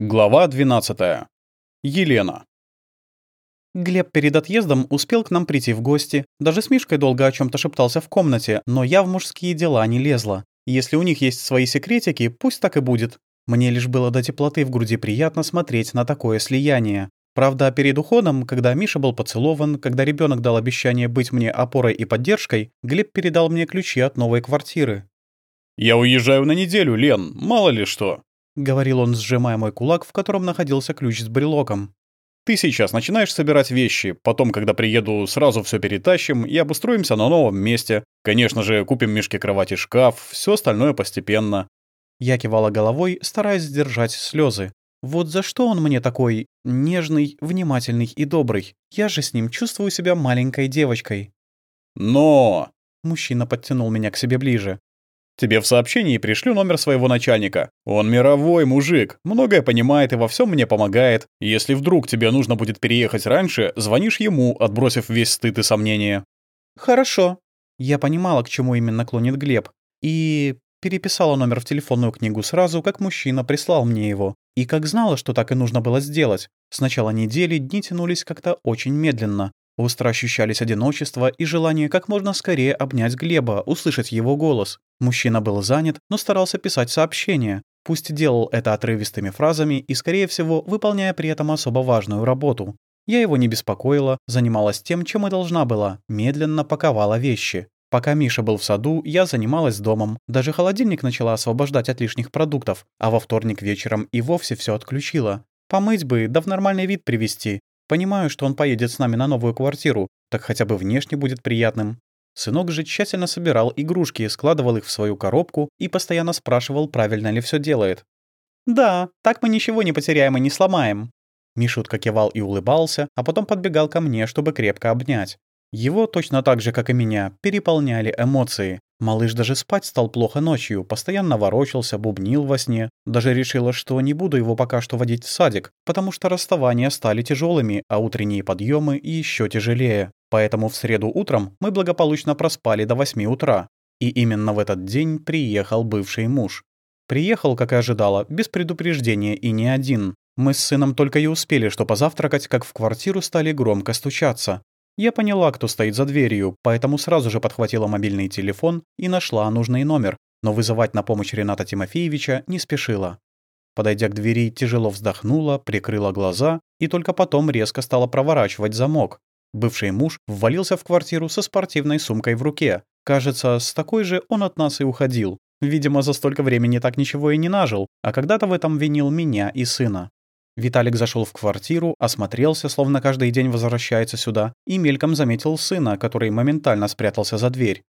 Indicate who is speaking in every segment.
Speaker 1: Глава 12. Елена.
Speaker 2: Глеб перед отъездом успел к нам прийти в гости. Даже с Мишкой долго о чем то шептался в комнате, но я в мужские дела не лезла. Если у них есть свои секретики, пусть так и будет. Мне лишь было до теплоты в груди приятно смотреть на такое слияние. Правда, перед уходом, когда Миша был поцелован, когда ребенок дал обещание быть мне опорой и поддержкой, Глеб передал мне ключи от новой квартиры.
Speaker 1: «Я уезжаю на неделю, Лен, мало ли что», —
Speaker 2: говорил он, сжимая мой кулак, в котором находился ключ с брелоком.
Speaker 1: «Ты сейчас начинаешь собирать вещи, потом, когда приеду, сразу все перетащим и обустроимся на новом месте. Конечно же, купим мешки кровати шкаф, все остальное постепенно».
Speaker 2: Я кивала головой, стараясь сдержать слезы. Вот за что он мне такой нежный, внимательный и добрый? Я же с ним чувствую себя маленькой девочкой.
Speaker 1: «Но...»
Speaker 2: Мужчина подтянул меня к себе ближе.
Speaker 1: Тебе в сообщении пришлю номер своего начальника. Он мировой мужик, многое понимает и во всем мне помогает. Если вдруг тебе нужно будет переехать раньше, звонишь ему, отбросив весь стыд и сомнения».
Speaker 2: «Хорошо». Я понимала, к чему именно клонит Глеб. И переписала номер в телефонную книгу сразу, как мужчина прислал мне его. И как знала, что так и нужно было сделать. С начала недели дни тянулись как-то очень медленно. Остро ощущались одиночество и желание как можно скорее обнять Глеба, услышать его голос. Мужчина был занят, но старался писать сообщения. Пусть делал это отрывистыми фразами и, скорее всего, выполняя при этом особо важную работу. Я его не беспокоила, занималась тем, чем и должна была, медленно паковала вещи. Пока Миша был в саду, я занималась домом. Даже холодильник начала освобождать от лишних продуктов, а во вторник вечером и вовсе все отключила. Помыть бы, да в нормальный вид привести. Понимаю, что он поедет с нами на новую квартиру, так хотя бы внешне будет приятным. Сынок же тщательно собирал игрушки, складывал их в свою коробку и постоянно спрашивал, правильно ли все делает. «Да, так мы ничего не потеряем и не сломаем». Мишутка кивал и улыбался, а потом подбегал ко мне, чтобы крепко обнять. Его, точно так же, как и меня, переполняли эмоции. Малыш даже спать стал плохо ночью, постоянно ворочался, бубнил во сне. Даже решила, что не буду его пока что водить в садик, потому что расставания стали тяжелыми, а утренние подъемы еще тяжелее. Поэтому в среду утром мы благополучно проспали до 8 утра. И именно в этот день приехал бывший муж. Приехал, как и ожидала, без предупреждения и не один. Мы с сыном только и успели, что позавтракать, как в квартиру стали громко стучаться. Я поняла, кто стоит за дверью, поэтому сразу же подхватила мобильный телефон и нашла нужный номер, но вызывать на помощь Рената Тимофеевича не спешила. Подойдя к двери, тяжело вздохнула, прикрыла глаза и только потом резко стала проворачивать замок. Бывший муж ввалился в квартиру со спортивной сумкой в руке. Кажется, с такой же он от нас и уходил. Видимо, за столько времени так ничего и не нажил, а когда-то в этом винил меня и сына. Виталик зашел в квартиру, осмотрелся, словно каждый день возвращается сюда, и мельком заметил сына, который моментально спрятался за дверь.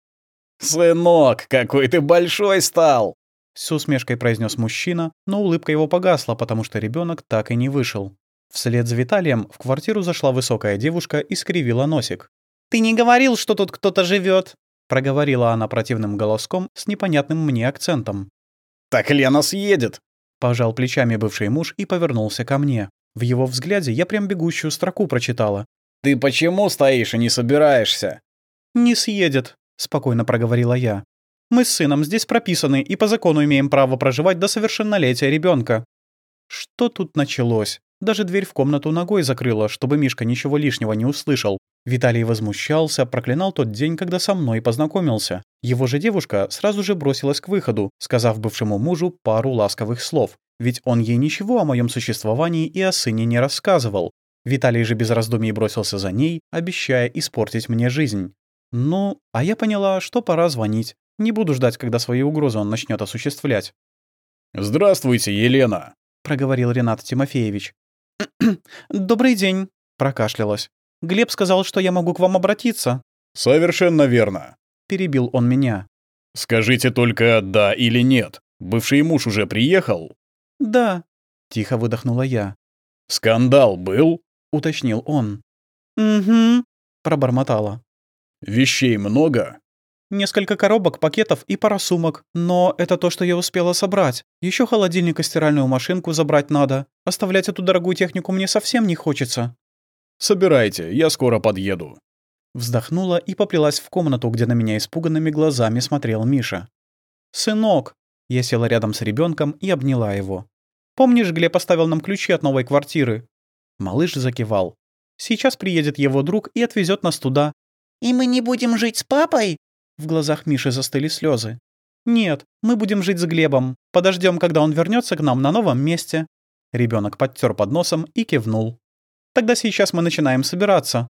Speaker 1: «Сынок, какой ты большой стал!»
Speaker 2: С усмешкой произнес мужчина, но улыбка его погасла, потому что ребенок так и не вышел. Вслед за Виталием в квартиру зашла высокая девушка и скривила носик.
Speaker 3: «Ты не говорил, что тут кто-то живет?
Speaker 2: проговорила она противным голоском с непонятным мне акцентом.
Speaker 1: «Так Лена съедет!»
Speaker 2: Пожал плечами бывший муж и повернулся ко мне. В его взгляде я прям бегущую строку прочитала.
Speaker 1: «Ты почему стоишь и не собираешься?»
Speaker 2: «Не съедет», — спокойно проговорила я. «Мы с сыном здесь прописаны и по закону имеем право проживать до совершеннолетия ребенка. Что тут началось? Даже дверь в комнату ногой закрыла, чтобы Мишка ничего лишнего не услышал. Виталий возмущался, проклинал тот день, когда со мной познакомился. Его же девушка сразу же бросилась к выходу, сказав бывшему мужу пару ласковых слов. Ведь он ей ничего о моем существовании и о сыне не рассказывал. Виталий же без раздумий бросился за ней, обещая испортить мне жизнь. Ну, а я поняла, что пора звонить. Не буду ждать, когда свои угрозы он начнет осуществлять.
Speaker 1: «Здравствуйте, Елена», —
Speaker 2: проговорил Ренат Тимофеевич.
Speaker 3: «Добрый день», — прокашлялась. «Глеб сказал, что я могу к вам обратиться».
Speaker 1: «Совершенно верно», —
Speaker 2: перебил он меня.
Speaker 1: «Скажите только «да» или «нет». Бывший муж уже приехал?»
Speaker 2: «Да», — тихо выдохнула я.
Speaker 1: «Скандал был?»
Speaker 2: — уточнил он.
Speaker 3: «Угу», —
Speaker 2: пробормотала.
Speaker 1: «Вещей много?»
Speaker 2: Несколько коробок, пакетов и пара сумок. Но это то, что я успела собрать. Еще холодильник и стиральную машинку забрать надо. Оставлять эту дорогую технику мне совсем не хочется.
Speaker 1: «Собирайте, я скоро подъеду».
Speaker 2: Вздохнула и поплелась в комнату, где на меня испуганными глазами смотрел Миша. «Сынок!» Я села рядом с ребенком и обняла его. Помнишь, Глеб оставил нам ключи от новой квартиры?» Малыш закивал. «Сейчас приедет его друг и отвезет нас туда».
Speaker 4: «И мы не будем жить с папой?»
Speaker 2: В глазах Миши застыли слезы. «Нет, мы будем жить с Глебом. Подождем, когда он вернется к нам на новом месте». Ребенок подтер под носом и кивнул. «Тогда сейчас мы начинаем собираться».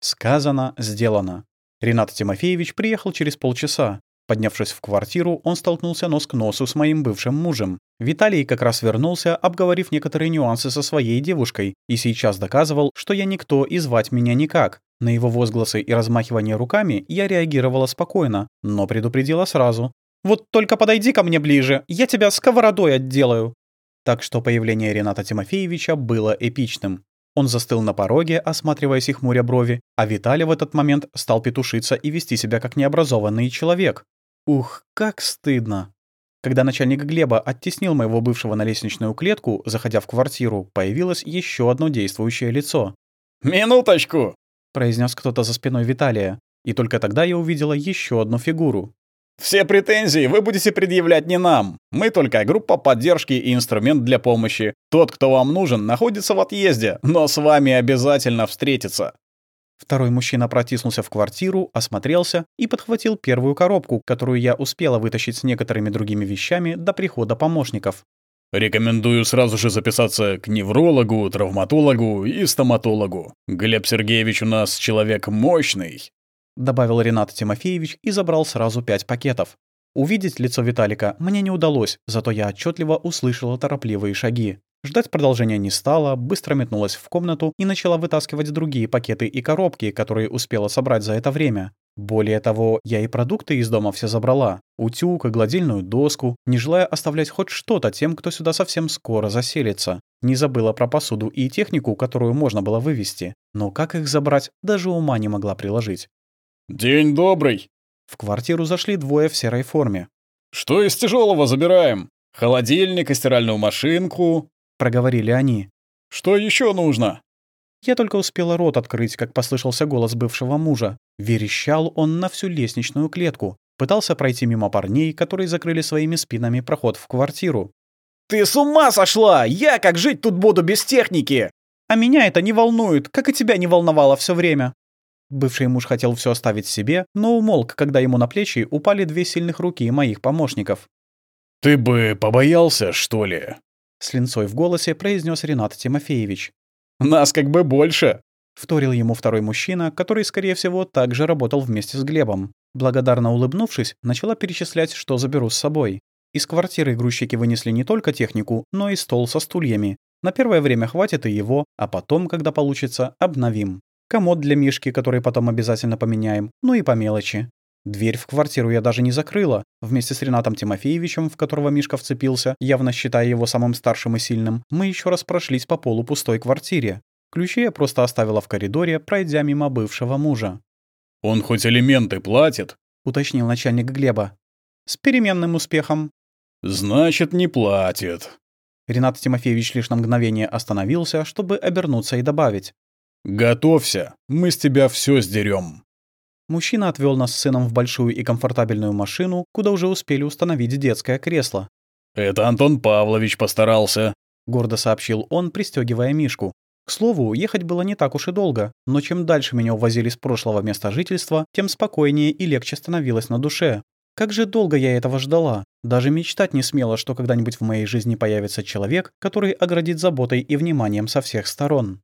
Speaker 2: Сказано, сделано. Ренат Тимофеевич приехал через полчаса. Поднявшись в квартиру, он столкнулся нос к носу с моим бывшим мужем. Виталий как раз вернулся, обговорив некоторые нюансы со своей девушкой, и сейчас доказывал, что я никто и звать меня никак. На его возгласы и размахивание руками я реагировала спокойно, но предупредила сразу. «Вот только подойди ко мне ближе, я тебя сковородой отделаю!» Так что появление Рената Тимофеевича было эпичным. Он застыл на пороге, осматриваясь их хмуря брови, а Виталий в этот момент стал петушиться и вести себя как необразованный человек. Ух, как стыдно. Когда начальник Глеба оттеснил моего бывшего на лестничную клетку, заходя в квартиру, появилось еще одно действующее лицо.
Speaker 1: «Минуточку!»
Speaker 2: — произнес кто-то за спиной Виталия. И только тогда я увидела еще одну фигуру.
Speaker 1: «Все претензии вы будете предъявлять не нам. Мы только группа поддержки и инструмент для помощи. Тот, кто вам нужен, находится в отъезде, но с вами обязательно встретится».
Speaker 2: Второй мужчина протиснулся в квартиру, осмотрелся и подхватил первую коробку, которую я успела вытащить с некоторыми другими вещами до прихода помощников.
Speaker 1: Рекомендую сразу же записаться к неврологу, травматологу и стоматологу. Глеб Сергеевич у нас человек мощный», —
Speaker 2: добавил Ренат Тимофеевич и забрал сразу пять пакетов. Увидеть лицо Виталика мне не удалось, зато я отчетливо услышала торопливые шаги. Ждать продолжения не стала, быстро метнулась в комнату и начала вытаскивать другие пакеты и коробки, которые успела собрать за это время. Более того, я и продукты из дома все забрала. Утюг гладильную доску, не желая оставлять хоть что-то тем, кто сюда совсем скоро заселится. Не забыла про посуду и технику, которую можно было вывести. Но как их забрать, даже ума не могла приложить.
Speaker 1: «День добрый!»
Speaker 2: В квартиру зашли двое в серой форме.
Speaker 1: «Что из тяжелого забираем? Холодильник и стиральную машинку?»
Speaker 2: Проговорили они.
Speaker 1: «Что еще нужно?»
Speaker 2: Я только успела рот открыть, как послышался голос бывшего мужа. Верещал он на всю лестничную клетку. Пытался пройти мимо парней, которые закрыли своими спинами проход в квартиру.
Speaker 5: «Ты с ума сошла! Я как жить тут буду без техники?»
Speaker 2: «А меня это не волнует, как и тебя не волновало все время». Бывший муж хотел все оставить себе, но умолк, когда ему на плечи упали две сильных руки моих помощников.
Speaker 1: «Ты бы побоялся, что ли?»
Speaker 2: С линцой в голосе произнес Ренат Тимофеевич.
Speaker 1: Нас как бы больше!»
Speaker 2: Вторил ему второй мужчина, который, скорее всего, также работал вместе с Глебом. Благодарно улыбнувшись, начала перечислять, что заберу с собой. Из квартиры грузчики вынесли не только технику, но и стол со стульями. На первое время хватит и его, а потом, когда получится, обновим. Комод для Мишки, который потом обязательно поменяем, ну и по мелочи. Дверь в квартиру я даже не закрыла. Вместе с Ренатом Тимофеевичем, в которого Мишка вцепился, явно считая его самым старшим и сильным, мы еще раз прошлись по полу пустой квартире. Ключи я просто оставила в коридоре, пройдя мимо бывшего мужа.
Speaker 1: «Он хоть элементы платит?»
Speaker 2: — уточнил начальник Глеба. «С переменным успехом».
Speaker 1: «Значит, не платит».
Speaker 2: Ренат Тимофеевич лишь на мгновение остановился, чтобы обернуться и добавить.
Speaker 1: «Готовься, мы с тебя все сдерем.
Speaker 2: Мужчина отвел нас с сыном в большую и комфортабельную машину, куда уже успели установить детское кресло.
Speaker 1: «Это Антон Павлович постарался», —
Speaker 2: гордо сообщил он, пристегивая Мишку. К слову, ехать было не так уж и долго, но чем дальше меня увозили с прошлого места жительства, тем спокойнее и легче становилось на душе. Как же долго я этого ждала. Даже мечтать не смела, что когда-нибудь в моей жизни появится человек, который оградит заботой и вниманием со всех сторон.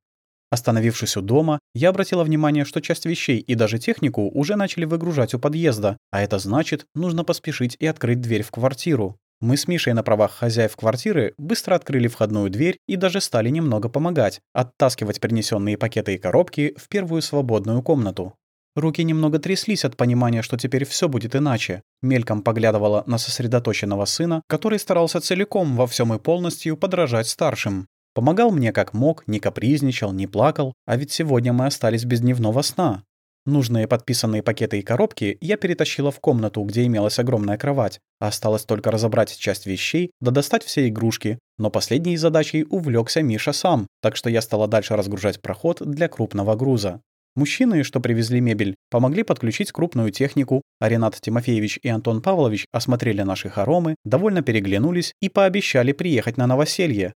Speaker 2: Остановившись у дома, я обратила внимание, что часть вещей и даже технику уже начали выгружать у подъезда, а это значит, нужно поспешить и открыть дверь в квартиру. Мы с Мишей на правах хозяев квартиры быстро открыли входную дверь и даже стали немного помогать, оттаскивать принесенные пакеты и коробки в первую свободную комнату. Руки немного тряслись от понимания, что теперь все будет иначе. Мельком поглядывала на сосредоточенного сына, который старался целиком во всем и полностью подражать старшим. Помогал мне как мог, не капризничал, не плакал, а ведь сегодня мы остались без дневного сна. Нужные подписанные пакеты и коробки я перетащила в комнату, где имелась огромная кровать. Осталось только разобрать часть вещей, да достать все игрушки. Но последней задачей увлекся Миша сам, так что я стала дальше разгружать проход для крупного груза. Мужчины, что привезли мебель, помогли подключить крупную технику, а Ренат Тимофеевич и Антон Павлович осмотрели наши хоромы, довольно переглянулись и пообещали приехать на новоселье.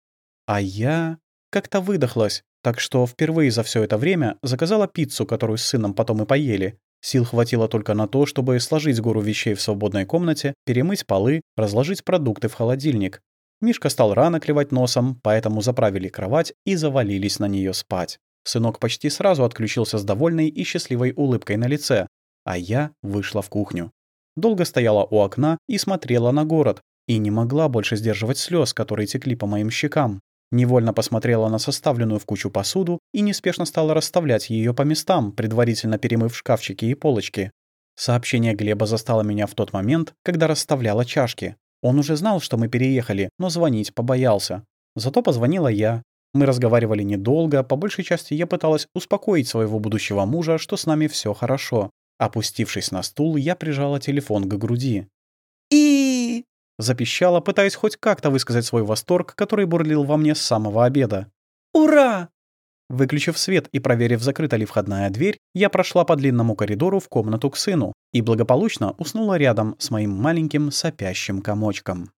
Speaker 2: А я как-то выдохлась, так что впервые за все это время заказала пиццу, которую с сыном потом и поели. Сил хватило только на то, чтобы сложить гору вещей в свободной комнате, перемыть полы, разложить продукты в холодильник. Мишка стал рано клевать носом, поэтому заправили кровать и завалились на нее спать. Сынок почти сразу отключился с довольной и счастливой улыбкой на лице, а я вышла в кухню. Долго стояла у окна и смотрела на город, и не могла больше сдерживать слез, которые текли по моим щекам. Невольно посмотрела на составленную в кучу посуду и неспешно стала расставлять ее по местам, предварительно перемыв шкафчики и полочки. Сообщение Глеба застало меня в тот момент, когда расставляла чашки. Он уже знал, что мы переехали, но звонить побоялся. Зато позвонила я, мы разговаривали недолго, по большей части я пыталась успокоить своего будущего мужа, что с нами все хорошо. Опустившись на стул, я прижала телефон к груди.
Speaker 4: И...
Speaker 2: Запищала, пытаясь хоть как-то высказать свой восторг, который бурлил во мне с самого обеда.
Speaker 4: Ура!
Speaker 2: Выключив свет и проверив, закрыта ли входная дверь, я прошла по длинному коридору в комнату к сыну и благополучно уснула рядом с моим маленьким сопящим комочком.